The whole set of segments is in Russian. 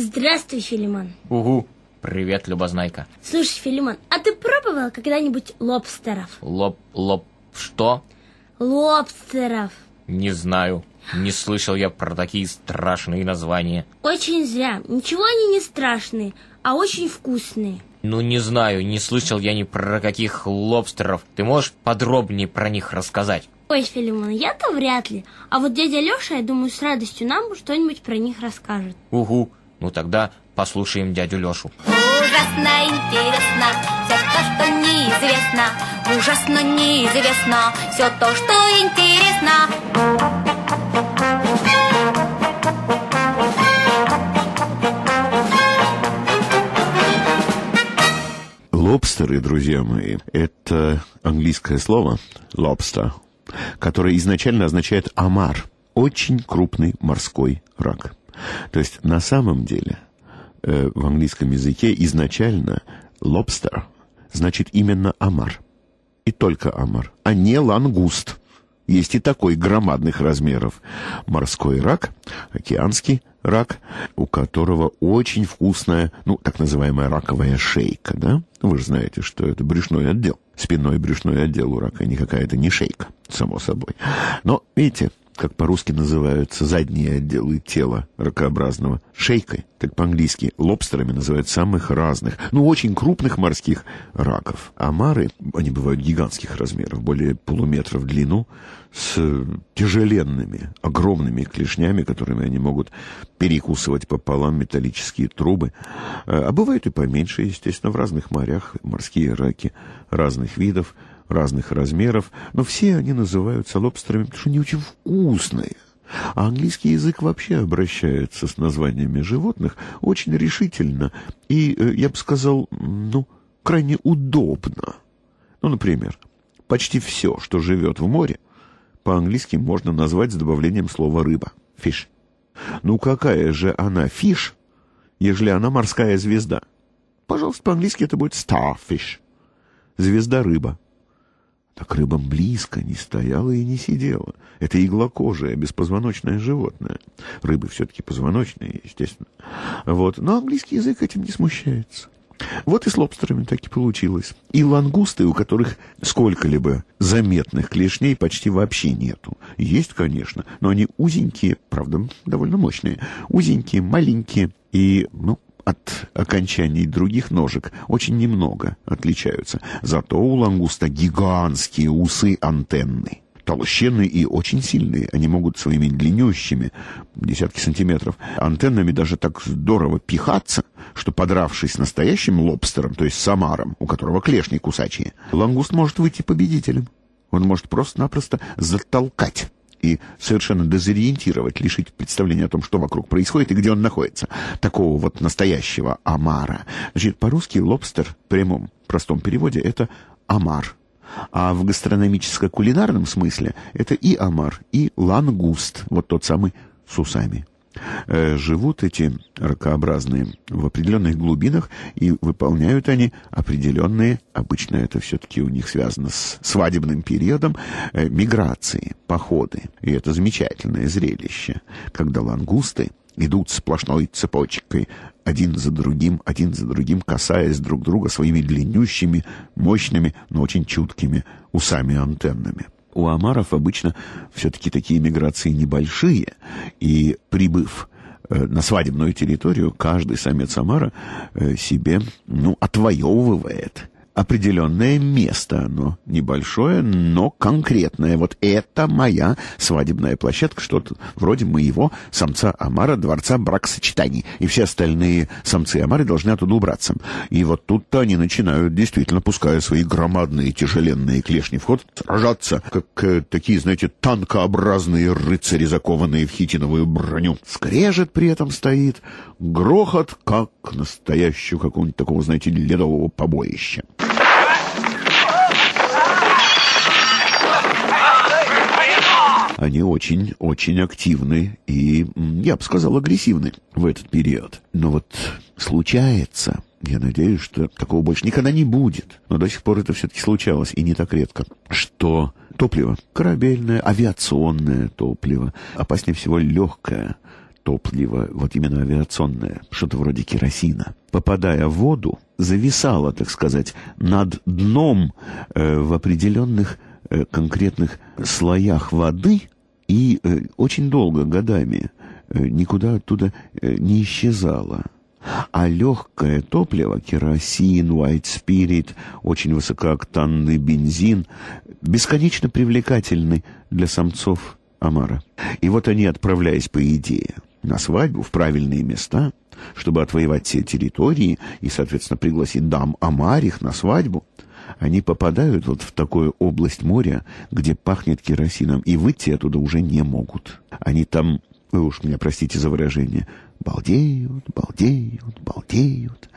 Здравствуй, Филимон. Угу. Привет, Любознайка. Слушай, Филимон, а ты пробовал когда-нибудь лобстеров? Лоб... лоб... что? Лобстеров. Не знаю. Не слышал я про такие страшные названия. Очень зря. Ничего они не страшные, а очень вкусные. Ну, не знаю, не слышал я ни про каких лобстеров. Ты можешь подробнее про них рассказать? Ой, Филимон, я-то вряд ли. А вот дядя Леша, я думаю, с радостью нам что-нибудь про них расскажет. Угу. Ну тогда послушаем дядю Лешу. Ужасно интересно все то, что неизвестно. Ужасно неизвестно все то, что интересно. Лобстеры, друзья мои, это английское слово lobster, которое изначально означает омар, очень крупный морской рак. То есть на самом деле э, в английском языке изначально lobster значит именно омар. И только омар, а не лангуст. Есть и такой громадных размеров. Морской рак, океанский рак, у которого очень вкусная, ну, так называемая раковая шейка, да? Вы же знаете, что это брюшной отдел. Спинной брюшной отдел у рака, не какая-то не шейка, само собой. Но, видите, как по-русски называются задние отделы тела ракообразного, шейкой, так по-английски лобстерами называют самых разных, ну, очень крупных морских раков. Омары, они бывают гигантских размеров, более полуметра в длину, с тяжеленными, огромными клешнями, которыми они могут перекусывать пополам металлические трубы. А бывают и поменьше, естественно, в разных морях, морские раки разных видов – разных размеров, но все они называются лобстерами, потому что они очень вкусные. А английский язык вообще обращается с названиями животных очень решительно и, э, я бы сказал, ну, крайне удобно. Ну, например, почти все, что живет в море, по-английски можно назвать с добавлением слова «рыба» — «fish». Ну, какая же она «fish», ежели она морская звезда? Пожалуйста, по-английски это будет «starfish» — звезда-рыба. Так рыбам близко не стояла и не сидела. Это иглокожее, беспозвоночное животное. Рыбы все-таки позвоночные, естественно. Вот. Но английский язык этим не смущается. Вот и с лобстерами так и получилось. И лангусты, у которых сколько-либо заметных клешней почти вообще нету. Есть, конечно, но они узенькие, правда, довольно мощные. Узенькие, маленькие и, ну, от окончаний других ножек очень немного отличаются. Зато у лангуста гигантские усы антенны. Толщенные и очень сильные. Они могут своими длиннющими, десятки сантиметров, антеннами даже так здорово пихаться, что, подравшись настоящим лобстером, то есть с омаром, у которого клешни кусачие, лангуст может выйти победителем. Он может просто-напросто затолкать и совершенно дезориентировать, лишить представления о том, что вокруг происходит и где он находится. Такого вот настоящего омара. Значит, по-русски лобстер в прямом простом переводе это омар. А в гастрономическо-кулинарном смысле это и омар, и лангуст, вот тот самый с усами. Э, живут эти ракообразные в определенных глубинах, и выполняют они определенные, обычно это все-таки у них связано с свадебным периодом, э, миграции, походы. И это замечательное зрелище, когда лангусты идут сплошной цепочкой, один за другим, один за другим, касаясь друг друга своими длиннющими, мощными, но очень чуткими усами-антеннами у омаров обычно все-таки такие миграции небольшие, и прибыв э, на свадебную территорию, каждый самец омара э, себе ну, отвоевывает определенное место. Оно небольшое, но конкретное. Вот это моя свадебная площадка, что-то вроде моего самца Амара, дворца бракосочетаний. И все остальные самцы Амары должны оттуда убраться. И вот тут-то они начинают, действительно, пуская свои громадные тяжеленные клешни в ход, сражаться, как э, такие, знаете, танкообразные рыцари, закованные в хитиновую броню. Скрежет при этом стоит, грохот, как настоящего какого-нибудь такого, знаете, ледового побоища. Они очень-очень активны и, я бы сказал, агрессивны в этот период. Но вот случается, я надеюсь, что такого больше никогда не будет, но до сих пор это все-таки случалось, и не так редко, что топливо, корабельное, авиационное топливо, опаснее всего легкое топливо, вот именно авиационное, что-то вроде керосина, попадая в воду, зависало, так сказать, над дном э, в определенных конкретных слоях воды и э, очень долго, годами, э, никуда оттуда э, не исчезало. А легкое топливо, керосин, white spirit, очень высокооктанный бензин, бесконечно привлекательны для самцов омара. И вот они, отправляясь, по идее, на свадьбу в правильные места, чтобы отвоевать все территории и, соответственно, пригласить дам омарих на свадьбу, они попадают вот в такую область моря, где пахнет керосином, и выйти оттуда уже не могут. Они там, вы уж меня простите за выражение, балдеют, балдеют, балдеют.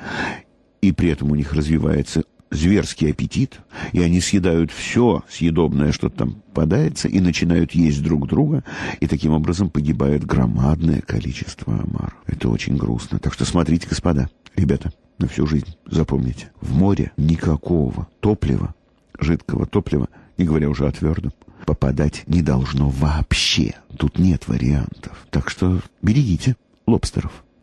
И при этом у них развивается зверский аппетит, и они съедают все съедобное, что там подается, и начинают есть друг друга, и таким образом погибает громадное количество омар. Это очень грустно. Так что смотрите, господа, ребята, на всю жизнь запомните, в море никакого топлива, жидкого топлива, не говоря уже о твердом, попадать не должно вообще. Тут нет вариантов. Так что берегите лобстеров.